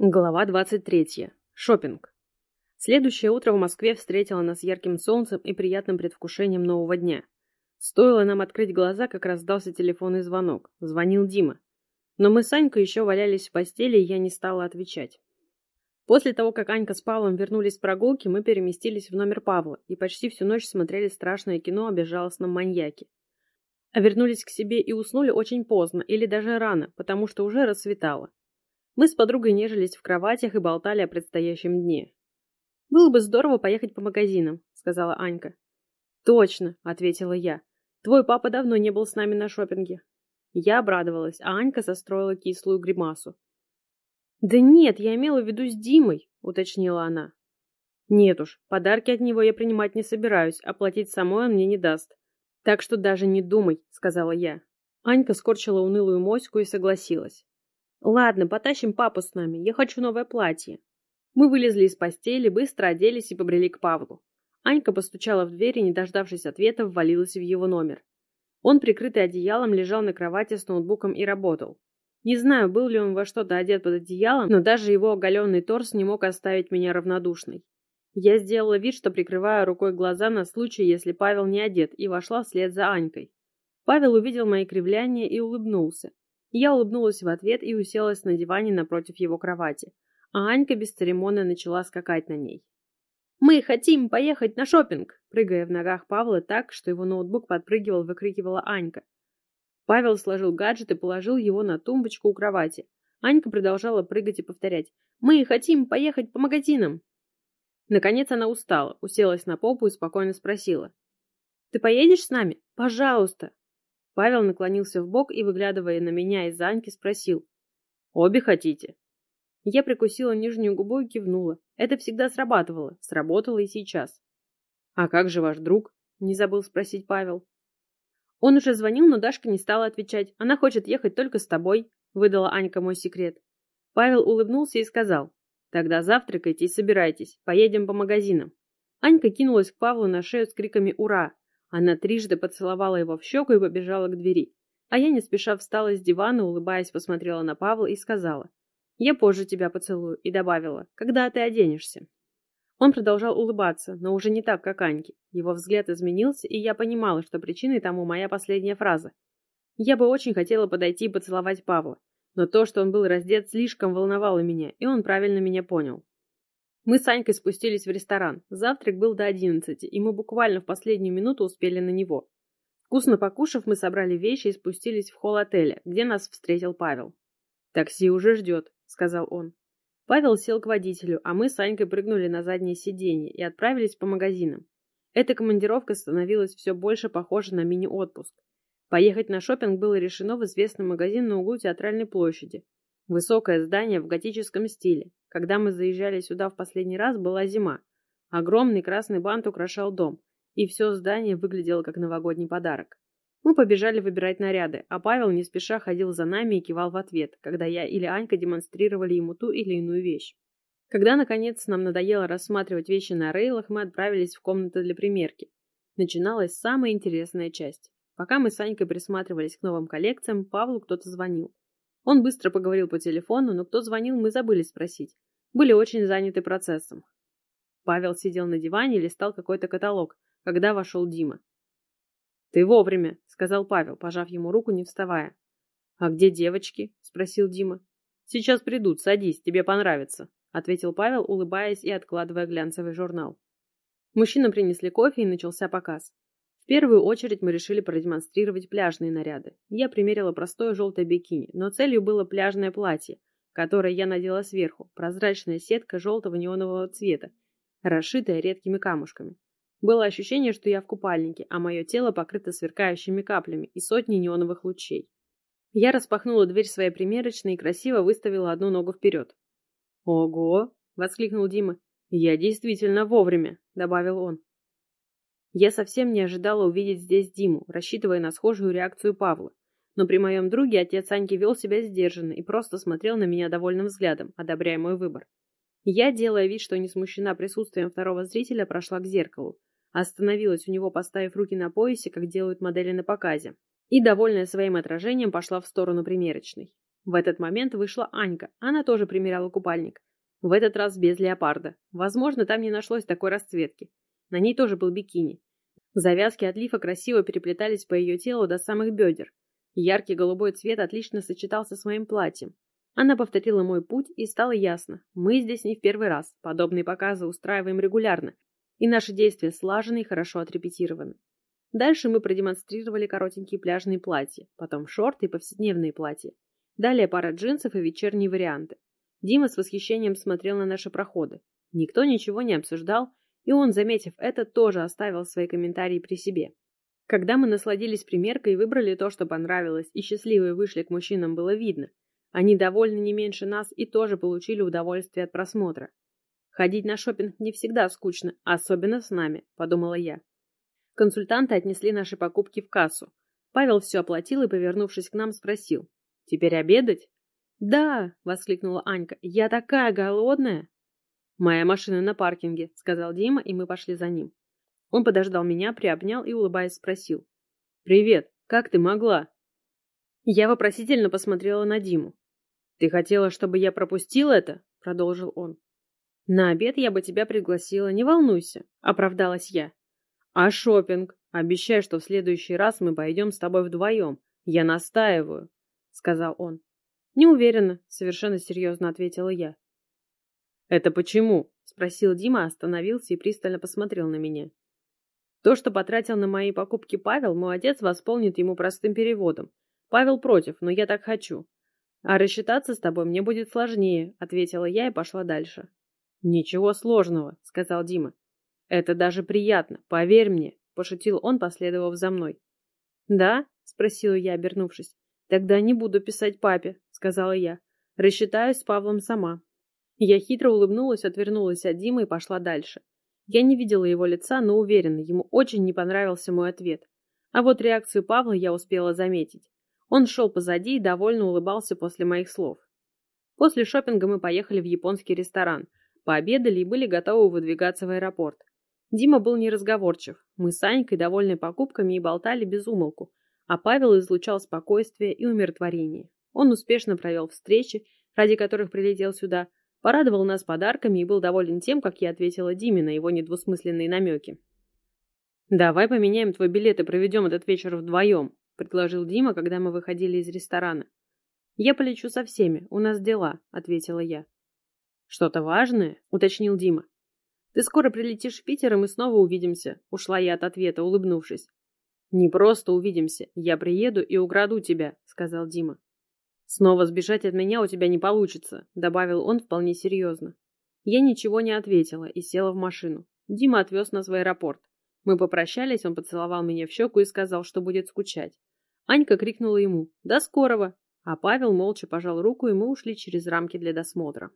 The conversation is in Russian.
Глава 23. Шопинг. Следующее утро в Москве встретило нас ярким солнцем и приятным предвкушением нового дня. Стоило нам открыть глаза, как раздался телефонный звонок. Звонил Дима. Но мы с Анькой еще валялись в постели, и я не стала отвечать. После того, как Анька с Павлом вернулись с прогулки, мы переместились в номер Павла и почти всю ночь смотрели страшное кино о безжалостном маньяке. А вернулись к себе и уснули очень поздно или даже рано, потому что уже рассветало. Мы с подругой нежились в кроватях и болтали о предстоящем дне. «Было бы здорово поехать по магазинам», — сказала Анька. «Точно», — ответила я. «Твой папа давно не был с нами на шопинге». Я обрадовалась, а Анька состроила кислую гримасу. «Да нет, я имела в виду с Димой», — уточнила она. «Нет уж, подарки от него я принимать не собираюсь, а платить самой он мне не даст. Так что даже не думай», — сказала я. Анька скорчила унылую моську и согласилась. «Ладно, потащим папу с нами. Я хочу новое платье». Мы вылезли из постели, быстро оделись и побрели к Павлу. Анька постучала в дверь и, не дождавшись ответа, ввалилась в его номер. Он, прикрытый одеялом, лежал на кровати с ноутбуком и работал. Не знаю, был ли он во что-то одет под одеялом, но даже его оголенный торс не мог оставить меня равнодушной. Я сделала вид, что прикрываю рукой глаза на случай, если Павел не одет, и вошла вслед за Анькой. Павел увидел мои кривляния и улыбнулся. Я улыбнулась в ответ и уселась на диване напротив его кровати, а Анька бесцеремонно начала скакать на ней. «Мы хотим поехать на шопинг!» Прыгая в ногах Павла так, что его ноутбук подпрыгивал, выкрикивала Анька. Павел сложил гаджет и положил его на тумбочку у кровати. Анька продолжала прыгать и повторять. «Мы хотим поехать по магазинам!» Наконец она устала, уселась на попу и спокойно спросила. «Ты поедешь с нами? Пожалуйста!» Павел наклонился в бок и, выглядывая на меня из Аньки, спросил. «Обе хотите?» Я прикусила нижнюю губу и кивнула. Это всегда срабатывало. Сработало и сейчас. «А как же ваш друг?» — не забыл спросить Павел. Он уже звонил, но Дашка не стала отвечать. Она хочет ехать только с тобой, — выдала Анька мой секрет. Павел улыбнулся и сказал. «Тогда завтракайте и собирайтесь. Поедем по магазинам». Анька кинулась к Павлу на шею с криками «Ура!», она трижды поцеловала его в щеку и побежала к двери. А я не спеша встала с дивана, улыбаясь, посмотрела на Павла и сказала. «Я позже тебя поцелую», и добавила. «Когда ты оденешься?» Он продолжал улыбаться, но уже не так, как Аньки. Его взгляд изменился, и я понимала, что причиной тому моя последняя фраза. Я бы очень хотела подойти и поцеловать Павла, но то, что он был раздет, слишком волновало меня, и он правильно меня понял. Мы с Анькой спустились в ресторан. Завтрак был до одиннадцати, и мы буквально в последнюю минуту успели на него. Вкусно покушав, мы собрали вещи и спустились в холл отеля, где нас встретил Павел. «Такси уже ждет», — сказал он. Павел сел к водителю, а мы с Анькой прыгнули на заднее сиденье и отправились по магазинам. Эта командировка становилась все больше похожа на мини-отпуск. Поехать на шопинг было решено в известный магазин на углу Театральной площади, Высокое здание в готическом стиле. Когда мы заезжали сюда в последний раз, была зима. Огромный красный бант украшал дом, и все здание выглядело как новогодний подарок. Мы побежали выбирать наряды, а Павел не спеша ходил за нами и кивал в ответ, когда я или Анька демонстрировали ему ту или иную вещь. Когда, наконец, нам надоело рассматривать вещи на рейлах, мы отправились в комнату для примерки. Начиналась самая интересная часть. Пока мы с Анькой присматривались к новым коллекциям, Павлу кто-то звонил. Он быстро поговорил по телефону, но кто звонил, мы забыли спросить. Были очень заняты процессом. Павел сидел на диване и листал какой-то каталог, когда вошел Дима. «Ты вовремя», — сказал Павел, пожав ему руку, не вставая. «А где девочки?» — спросил Дима. «Сейчас придут, садись, тебе понравится», — ответил Павел, улыбаясь и откладывая глянцевый журнал. Мужчинам принесли кофе и начался показ первую очередь мы решили продемонстрировать пляжные наряды. Я примерила простое желтое бикини, но целью было пляжное платье, которое я надела сверху, прозрачная сетка желтого неонового цвета, расшитая редкими камушками. Было ощущение, что я в купальнике, а мое тело покрыто сверкающими каплями и сотней неоновых лучей. Я распахнула дверь своей примерочной и красиво выставила одну ногу вперед. «Ого!» — воскликнул Дима. «Я действительно вовремя», — добавил он. Я совсем не ожидала увидеть здесь Диму, рассчитывая на схожую реакцию Павла. Но при моем друге отец Аньки вел себя сдержанно и просто смотрел на меня довольным взглядом, одобряя мой выбор. Я, делая вид, что не смущена присутствием второго зрителя, прошла к зеркалу. Остановилась у него, поставив руки на поясе, как делают модели на показе. И, довольная своим отражением, пошла в сторону примерочной. В этот момент вышла Анька, она тоже примеряла купальник. В этот раз без леопарда. Возможно, там не нашлось такой расцветки. На ней тоже был бикини. Завязки от лифа красиво переплетались по ее телу до самых бедер. Яркий голубой цвет отлично сочетался с моим платьем. Она повторила мой путь, и стало ясно. Мы здесь не в первый раз. Подобные показы устраиваем регулярно. И наши действия слажены и хорошо отрепетированы. Дальше мы продемонстрировали коротенькие пляжные платья, потом шорты и повседневные платья. Далее пара джинсов и вечерние варианты. Дима с восхищением смотрел на наши проходы. Никто ничего не обсуждал, и он, заметив это, тоже оставил свои комментарии при себе. Когда мы насладились примеркой и выбрали то, что понравилось, и счастливые вышли к мужчинам, было видно. Они довольны не меньше нас и тоже получили удовольствие от просмотра. Ходить на шопинг не всегда скучно, особенно с нами, подумала я. Консультанты отнесли наши покупки в кассу. Павел все оплатил и, повернувшись к нам, спросил. «Теперь обедать?» «Да!» — воскликнула Анька. «Я такая голодная!» «Моя машина на паркинге», — сказал Дима, и мы пошли за ним. Он подождал меня, приобнял и, улыбаясь, спросил. «Привет! Как ты могла?» Я вопросительно посмотрела на Диму. «Ты хотела, чтобы я пропустил это?» — продолжил он. «На обед я бы тебя пригласила, не волнуйся», — оправдалась я. «А шопинг? Обещай, что в следующий раз мы пойдем с тобой вдвоем. Я настаиваю», — сказал он. «Не уверена», — совершенно серьезно ответила я. «Это почему?» — спросил Дима, остановился и пристально посмотрел на меня. «То, что потратил на мои покупки Павел, мой отец восполнит ему простым переводом. Павел против, но я так хочу. А рассчитаться с тобой мне будет сложнее», — ответила я и пошла дальше. «Ничего сложного», — сказал Дима. «Это даже приятно, поверь мне», — пошутил он, последовав за мной. «Да?» — спросила я, обернувшись. «Тогда не буду писать папе», — сказала я. «Рассчитаюсь с Павлом сама». Я хитро улыбнулась, отвернулась от Димы и пошла дальше. Я не видела его лица, но уверена, ему очень не понравился мой ответ. А вот реакцию Павла я успела заметить. Он шел позади и довольно улыбался после моих слов. После шопинга мы поехали в японский ресторан, пообедали и были готовы выдвигаться в аэропорт. Дима был неразговорчив. Мы с Анькой, довольны покупками, и болтали без умолку, а Павел излучал спокойствие и умиротворение. Он успешно провел встречи, ради которых прилетел сюда, Порадовал нас подарками и был доволен тем, как я ответила Диме на его недвусмысленные намеки. «Давай поменяем твой билет и проведем этот вечер вдвоем», — предложил Дима, когда мы выходили из ресторана. «Я полечу со всеми, у нас дела», — ответила я. «Что-то важное?» — уточнил Дима. «Ты скоро прилетишь в Питер, и мы снова увидимся», — ушла я от ответа, улыбнувшись. «Не просто увидимся, я приеду и украду тебя», — сказал Дима. «Снова сбежать от меня у тебя не получится», — добавил он вполне серьезно. Я ничего не ответила и села в машину. Дима отвез нас в аэропорт. Мы попрощались, он поцеловал меня в щеку и сказал, что будет скучать. Анька крикнула ему «До скорого!», а Павел молча пожал руку, и мы ушли через рамки для досмотра.